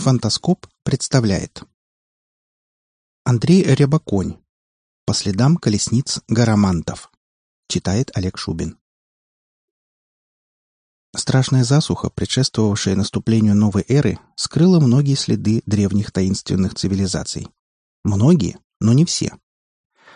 Фантаскоп представляет Андрей Рябоконь По следам колесниц Гарамантов Читает Олег Шубин Страшная засуха, предшествовавшая наступлению новой эры, скрыла многие следы древних таинственных цивилизаций. Многие, но не все.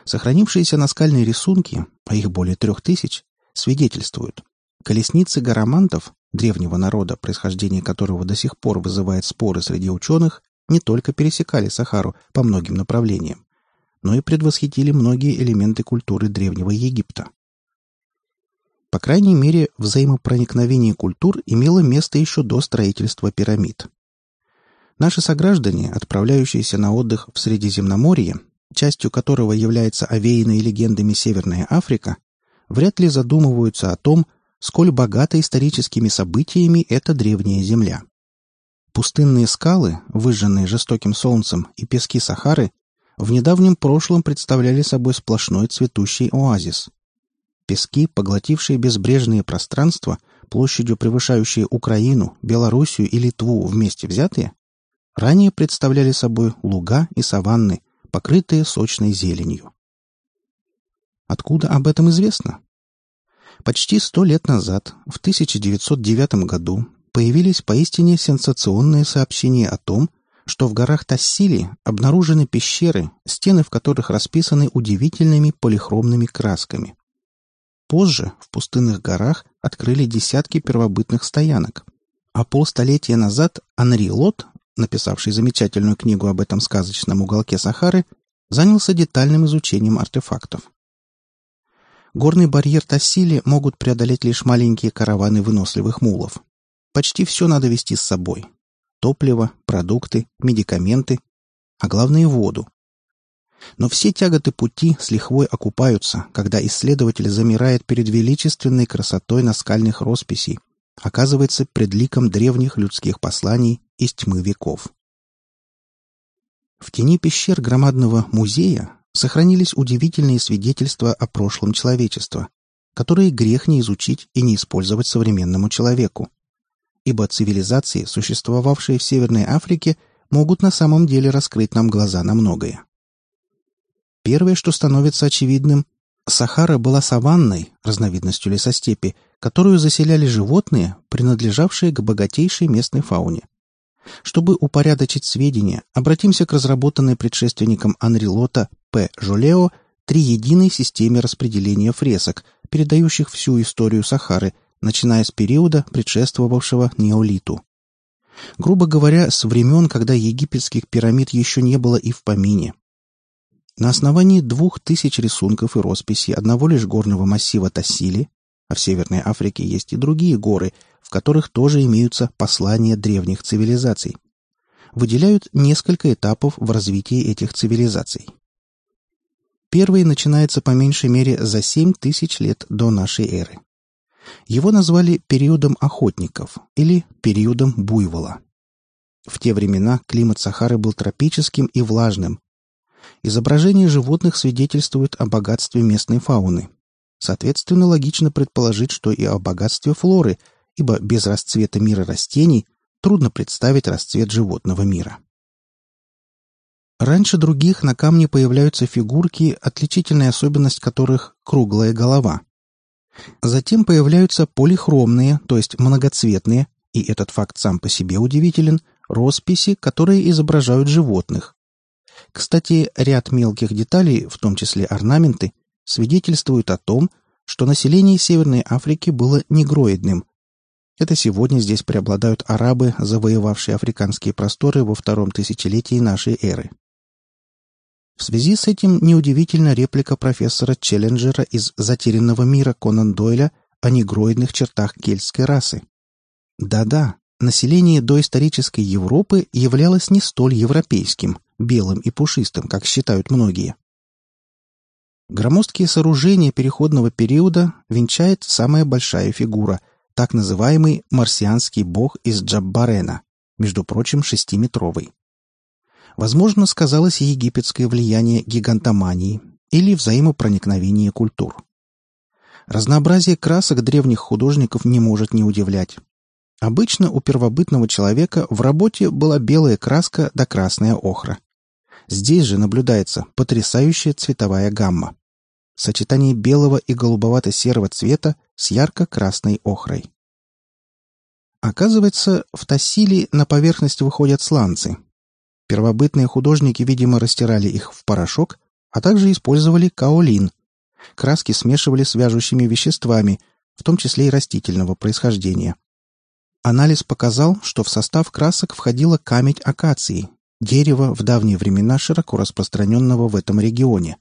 Сохранившиеся наскальные рисунки, а их более трех тысяч, свидетельствуют. Колесницы гарамантов древнего народа, происхождение которого до сих пор вызывает споры среди ученых, не только пересекали Сахару по многим направлениям, но и предвосхитили многие элементы культуры Древнего Египта. По крайней мере, взаимопроникновение культур имело место еще до строительства пирамид. Наши сограждане, отправляющиеся на отдых в Средиземноморье, частью которого является овеянная легендами Северная Африка, вряд ли задумываются о том, сколь богата историческими событиями эта древняя земля. Пустынные скалы, выжженные жестоким солнцем, и пески Сахары в недавнем прошлом представляли собой сплошной цветущий оазис. Пески, поглотившие безбрежные пространства, площадью превышающие Украину, Белоруссию и Литву вместе взятые, ранее представляли собой луга и саванны, покрытые сочной зеленью. Откуда об этом известно? Почти сто лет назад, в 1909 году, появились поистине сенсационные сообщения о том, что в горах Тассили обнаружены пещеры, стены в которых расписаны удивительными полихромными красками. Позже в пустынных горах открыли десятки первобытных стоянок, а полстолетия назад Анри Лот, написавший замечательную книгу об этом сказочном уголке Сахары, занялся детальным изучением артефактов. Горный барьер Тассили могут преодолеть лишь маленькие караваны выносливых мулов. Почти все надо вести с собой. Топливо, продукты, медикаменты, а главное воду. Но все тяготы пути с лихвой окупаются, когда исследователь замирает перед величественной красотой наскальных росписей, оказывается пред ликом древних людских посланий из тьмы веков. В тени пещер громадного музея сохранились удивительные свидетельства о прошлом человечества, которые грех не изучить и не использовать современному человеку. Ибо цивилизации, существовавшие в Северной Африке, могут на самом деле раскрыть нам глаза на многое. Первое, что становится очевидным, Сахара была саванной, разновидностью лесостепи, которую заселяли животные, принадлежавшие к богатейшей местной фауне. Чтобы упорядочить сведения, обратимся к разработанной предшественником Анрилота П. Жолео триединой системе распределения фресок, передающих всю историю Сахары, начиная с периода, предшествовавшего неолиту. Грубо говоря, с времен, когда египетских пирамид еще не было и в помине. На основании двух тысяч рисунков и росписей одного лишь горного массива Тассили, а в Северной Африке есть и другие горы, в которых тоже имеются послания древних цивилизаций. Выделяют несколько этапов в развитии этих цивилизаций. Первый начинается по меньшей мере за 7 тысяч лет до нашей эры. Его назвали периодом охотников или периодом буйвола. В те времена климат Сахары был тропическим и влажным. Изображения животных свидетельствуют о богатстве местной фауны. Соответственно, логично предположить, что и о богатстве флоры – ибо без расцвета мира растений трудно представить расцвет животного мира. Раньше других на камне появляются фигурки, отличительная особенность которых – круглая голова. Затем появляются полихромные, то есть многоцветные, и этот факт сам по себе удивителен, росписи, которые изображают животных. Кстати, ряд мелких деталей, в том числе орнаменты, свидетельствуют о том, что население Северной Африки было негроидным, это сегодня здесь преобладают арабы, завоевавшие африканские просторы во втором тысячелетии нашей эры. В связи с этим неудивительна реплика профессора Челленджера из «Затерянного мира» Конан Дойля о негроидных чертах кельтской расы. Да-да, население доисторической Европы являлось не столь европейским, белым и пушистым, как считают многие. Громоздкие сооружения переходного периода венчает самая большая фигура – так называемый марсианский бог из Джаббарена, между прочим, шестиметровый. Возможно, сказалось египетское влияние гигантомании или взаимопроникновение культур. Разнообразие красок древних художников не может не удивлять. Обычно у первобытного человека в работе была белая краска да красная охра. Здесь же наблюдается потрясающая цветовая гамма. Сочетание белого и голубовато-серого цвета с ярко-красной охрой. Оказывается, в Тассиле на поверхность выходят сланцы. Первобытные художники, видимо, растирали их в порошок, а также использовали каолин. Краски смешивали с вяжущими веществами, в том числе и растительного происхождения. Анализ показал, что в состав красок входила камедь акации, дерево в давние времена широко распространенного в этом регионе.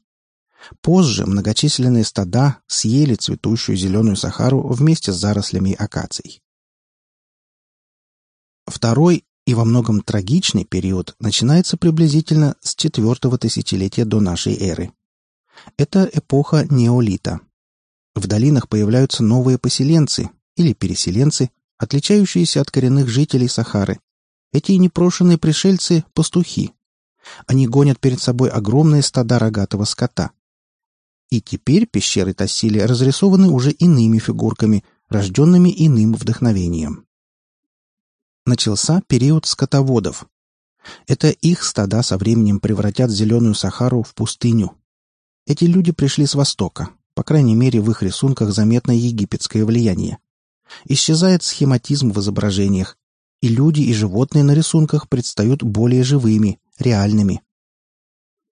Позже многочисленные стада съели цветущую зеленую Сахару вместе с зарослями акаций. Второй и во многом трагичный период начинается приблизительно с четвертого тысячелетия до нашей эры. Это эпоха неолита. В долинах появляются новые поселенцы или переселенцы, отличающиеся от коренных жителей Сахары. Эти непрошенные пришельцы – пастухи. Они гонят перед собой огромные стада рогатого скота. И теперь пещеры Тассили разрисованы уже иными фигурками, рожденными иным вдохновением. Начался период скотоводов. Это их стада со временем превратят зеленую Сахару в пустыню. Эти люди пришли с Востока, по крайней мере в их рисунках заметно египетское влияние. Исчезает схематизм в изображениях, и люди и животные на рисунках предстают более живыми, реальными.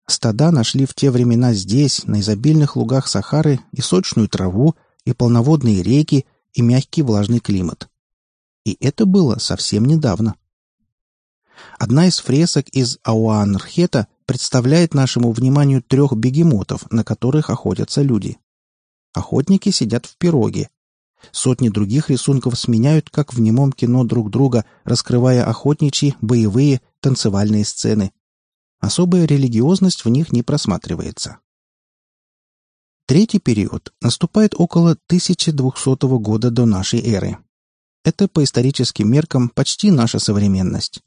Стада нашли в те времена здесь, на изобильных лугах Сахары, и сочную траву, и полноводные реки, и мягкий влажный климат. И это было совсем недавно. Одна из фресок из Ауанрхета представляет нашему вниманию трех бегемотов, на которых охотятся люди. Охотники сидят в пироге. Сотни других рисунков сменяют, как в немом кино друг друга, раскрывая охотничьи, боевые, танцевальные сцены, Особая религиозность в них не просматривается. Третий период наступает около 1200 года до нашей эры. Это по историческим меркам почти наша современность.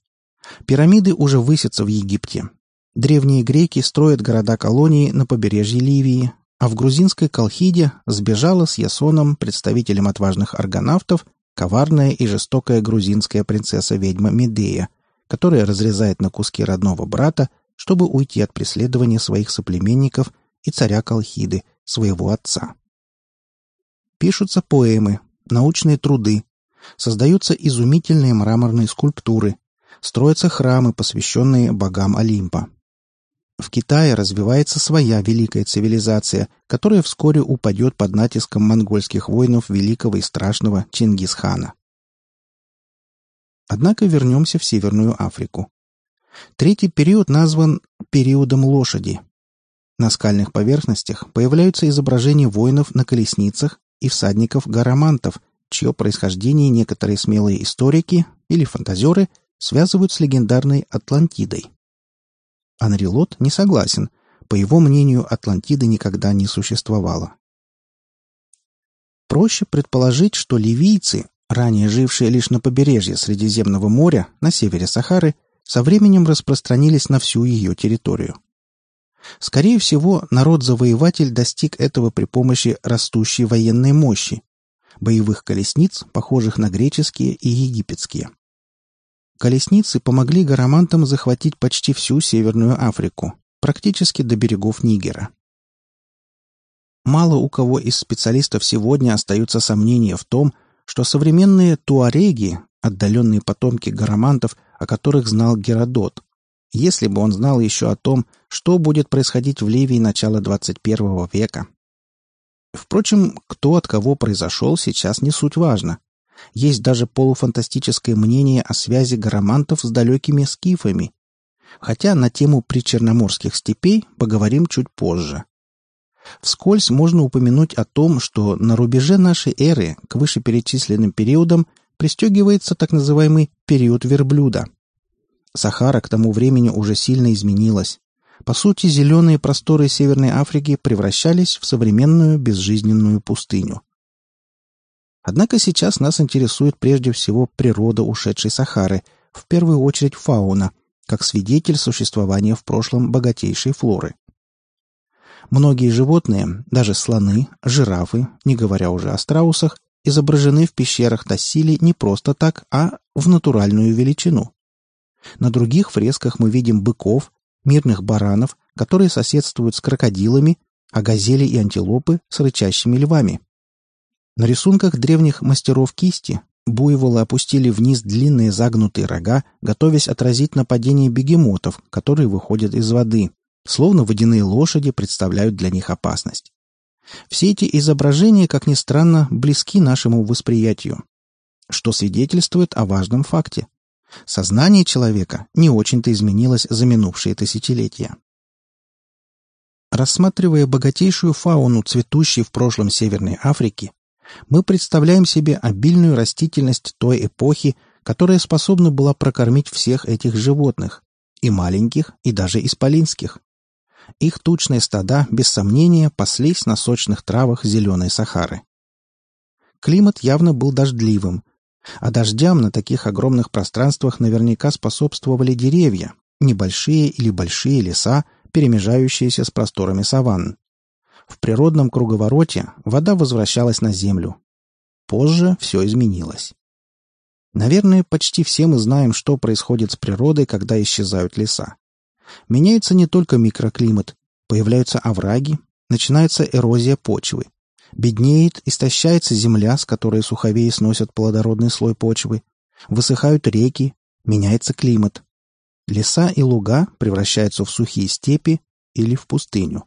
Пирамиды уже высятся в Египте. Древние греки строят города-колонии на побережье Ливии, а в грузинской Колхиде сбежала с Ясоном, представителем отважных аргонавтов, коварная и жестокая грузинская принцесса-ведьма Медея, которая разрезает на куски родного брата чтобы уйти от преследования своих соплеменников и царя Колхиды, своего отца. Пишутся поэмы, научные труды, создаются изумительные мраморные скульптуры, строятся храмы, посвященные богам Олимпа. В Китае развивается своя великая цивилизация, которая вскоре упадет под натиском монгольских воинов великого и страшного Чингисхана. Однако вернемся в Северную Африку. Третий период назван периодом лошади. На скальных поверхностях появляются изображения воинов на колесницах и всадников-гарамантов, чье происхождение некоторые смелые историки или фантазеры связывают с легендарной Атлантидой. Анрилот не согласен. По его мнению, Атлантиды никогда не существовало. Проще предположить, что ливийцы, ранее жившие лишь на побережье Средиземного моря, на севере Сахары, со временем распространились на всю ее территорию. Скорее всего, народ-завоеватель достиг этого при помощи растущей военной мощи, боевых колесниц, похожих на греческие и египетские. Колесницы помогли гарамантам захватить почти всю Северную Африку, практически до берегов Нигера. Мало у кого из специалистов сегодня остаются сомнения в том, что современные туареги, отдаленные потомки гарамантов, о которых знал Геродот. Если бы он знал еще о том, что будет происходить в Ливии начала 21 века. Впрочем, кто от кого произошел, сейчас не суть важно. Есть даже полуфантастическое мнение о связи гарамантов с далекими скифами. Хотя на тему причерноморских степей поговорим чуть позже. Вскользь можно упомянуть о том, что на рубеже нашей эры к вышеперечисленным периодам пристегивается так называемый период верблюда. Сахара к тому времени уже сильно изменилась. По сути, зеленые просторы Северной Африки превращались в современную безжизненную пустыню. Однако сейчас нас интересует прежде всего природа ушедшей Сахары, в первую очередь фауна, как свидетель существования в прошлом богатейшей флоры. Многие животные, даже слоны, жирафы, не говоря уже о страусах, изображены в пещерах Тассили не просто так, а в натуральную величину. На других фресках мы видим быков, мирных баранов, которые соседствуют с крокодилами, а газели и антилопы с рычащими львами. На рисунках древних мастеров кисти буйволы опустили вниз длинные загнутые рога, готовясь отразить нападение бегемотов, которые выходят из воды, словно водяные лошади представляют для них опасность. Все эти изображения, как ни странно, близки нашему восприятию, что свидетельствует о важном факте. Сознание человека не очень-то изменилось за минувшие тысячелетия. Рассматривая богатейшую фауну, цветущей в прошлом Северной Африки, мы представляем себе обильную растительность той эпохи, которая способна была прокормить всех этих животных, и маленьких, и даже исполинских. Их тучные стада, без сомнения, паслись на сочных травах зеленой Сахары. Климат явно был дождливым, а дождям на таких огромных пространствах наверняка способствовали деревья, небольшие или большие леса, перемежающиеся с просторами саванн. В природном круговороте вода возвращалась на землю. Позже все изменилось. Наверное, почти все мы знаем, что происходит с природой, когда исчезают леса. Меняется не только микроклимат, появляются овраги, начинается эрозия почвы. Беднеет, истощается земля, с которой суховеи сносят плодородный слой почвы. Высыхают реки, меняется климат. Леса и луга превращаются в сухие степи или в пустыню.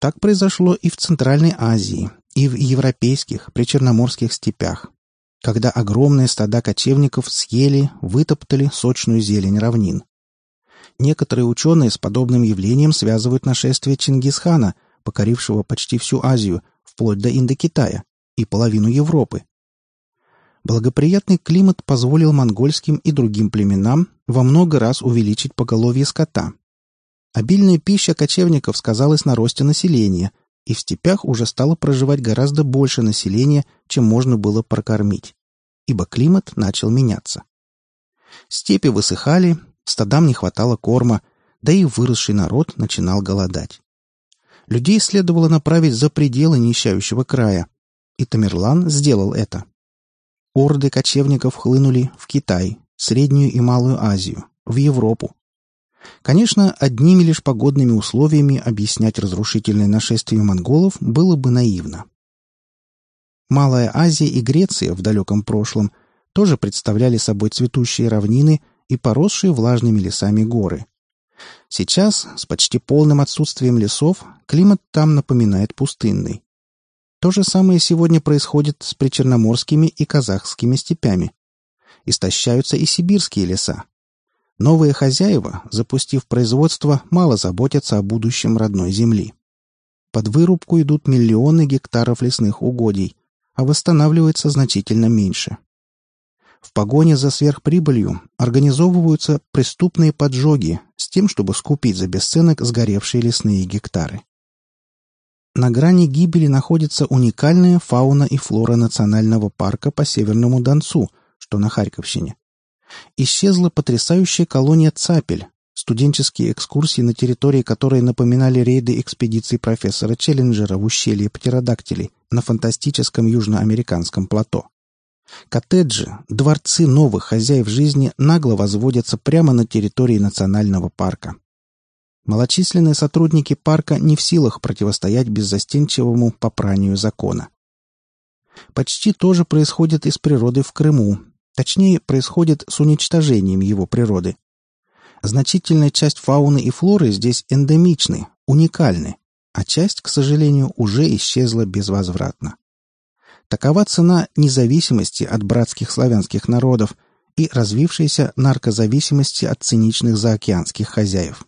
Так произошло и в Центральной Азии, и в европейских, причерноморских степях, когда огромные стада кочевников съели, вытоптали сочную зелень равнин. Некоторые ученые с подобным явлением связывают нашествие Чингисхана, покорившего почти всю Азию, вплоть до Индокитая, и половину Европы. Благоприятный климат позволил монгольским и другим племенам во много раз увеличить поголовье скота, Обильная пища кочевников сказалась на росте населения, и в степях уже стало проживать гораздо больше населения, чем можно было прокормить, ибо климат начал меняться. Степи высыхали, стадам не хватало корма, да и выросший народ начинал голодать. Людей следовало направить за пределы нищающего края, и Тамерлан сделал это. Орды кочевников хлынули в Китай, Среднюю и Малую Азию, в Европу, Конечно, одними лишь погодными условиями объяснять разрушительное нашествие монголов было бы наивно. Малая Азия и Греция в далеком прошлом тоже представляли собой цветущие равнины и поросшие влажными лесами горы. Сейчас, с почти полным отсутствием лесов, климат там напоминает пустынный. То же самое сегодня происходит с причерноморскими и казахскими степями. Истощаются и сибирские леса. Новые хозяева, запустив производство, мало заботятся о будущем родной земли. Под вырубку идут миллионы гектаров лесных угодий, а восстанавливается значительно меньше. В погоне за сверхприбылью организовываются преступные поджоги с тем, чтобы скупить за бесценок сгоревшие лесные гектары. На грани гибели находится уникальная фауна и флора национального парка по Северному Донцу, что на Харьковщине исчезла потрясающая колония «Цапель», студенческие экскурсии на территории которой напоминали рейды экспедиций профессора Челленджера в ущелье птеродактилей на фантастическом южноамериканском плато. Коттеджи, дворцы новых хозяев жизни нагло возводятся прямо на территории национального парка. Малочисленные сотрудники парка не в силах противостоять беззастенчивому попранию закона. Почти то же происходит и с природой в Крыму, Точнее, происходит с уничтожением его природы. Значительная часть фауны и флоры здесь эндемичны, уникальны, а часть, к сожалению, уже исчезла безвозвратно. Такова цена независимости от братских славянских народов и развившейся наркозависимости от циничных заокеанских хозяев.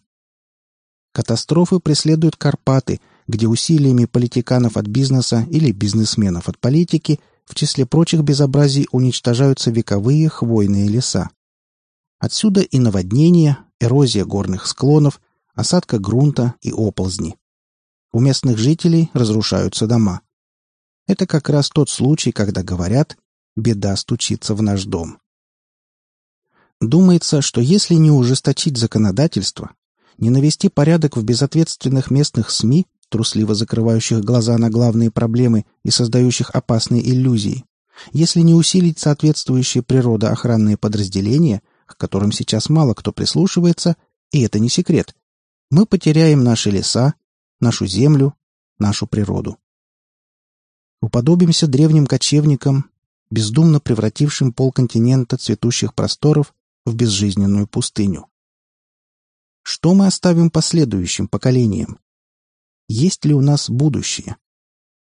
Катастрофы преследуют Карпаты, где усилиями политиканов от бизнеса или бизнесменов от политики – в числе прочих безобразий уничтожаются вековые хвойные леса. Отсюда и наводнения, эрозия горных склонов, осадка грунта и оползни. У местных жителей разрушаются дома. Это как раз тот случай, когда говорят «беда стучится в наш дом». Думается, что если не ужесточить законодательство, не навести порядок в безответственных местных СМИ, трусливо закрывающих глаза на главные проблемы и создающих опасные иллюзии, если не усилить соответствующие природоохранные подразделения, к которым сейчас мало кто прислушивается, и это не секрет, мы потеряем наши леса, нашу землю, нашу природу. Уподобимся древним кочевникам, бездумно превратившим полконтинента цветущих просторов в безжизненную пустыню. Что мы оставим последующим поколениям? Есть ли у нас будущее?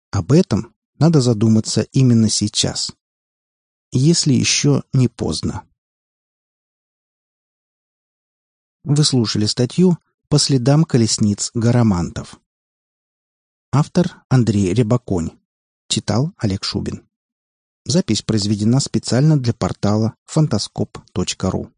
Об этом надо задуматься именно сейчас. Если еще не поздно. Вы слушали статью «По следам колесниц гарамантов». Автор Андрей Рябаконь. Читал Олег Шубин. Запись произведена специально для портала фантаскоп.ру.